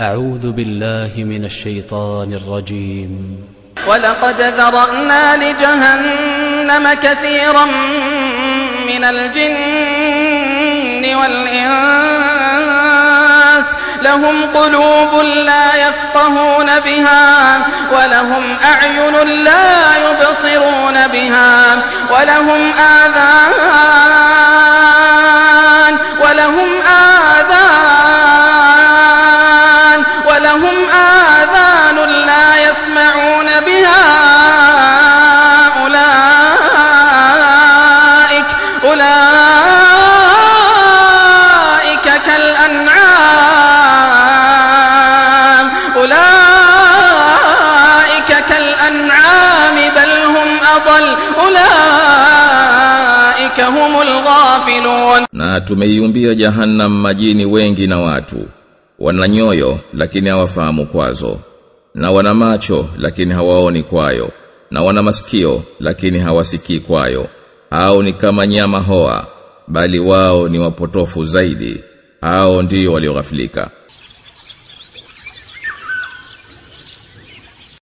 أعوذ بالله من الشيطان الرجيم. ولقد ذرأنا لجهنم كثيرا من الجن والإنس. لهم قلوب لا يفقهون بها ولهم أعين لا يبصرون بها ولهم آذان أولئك كالأنعام أولئك كالأنعام بل هم أضل أولئك هم الغافلون Na tumeiumbia jahannam majini wengi na watu. Wana nyoyo lakini hawafahamu kwazo. Na wana macho lakini hawaoni kwayo. Na wana masikio lakini hawasikii kwayo. Au ni kama nyama hoa, bali wao ni wapotofu zaidi. Hao ndio walioghafilika.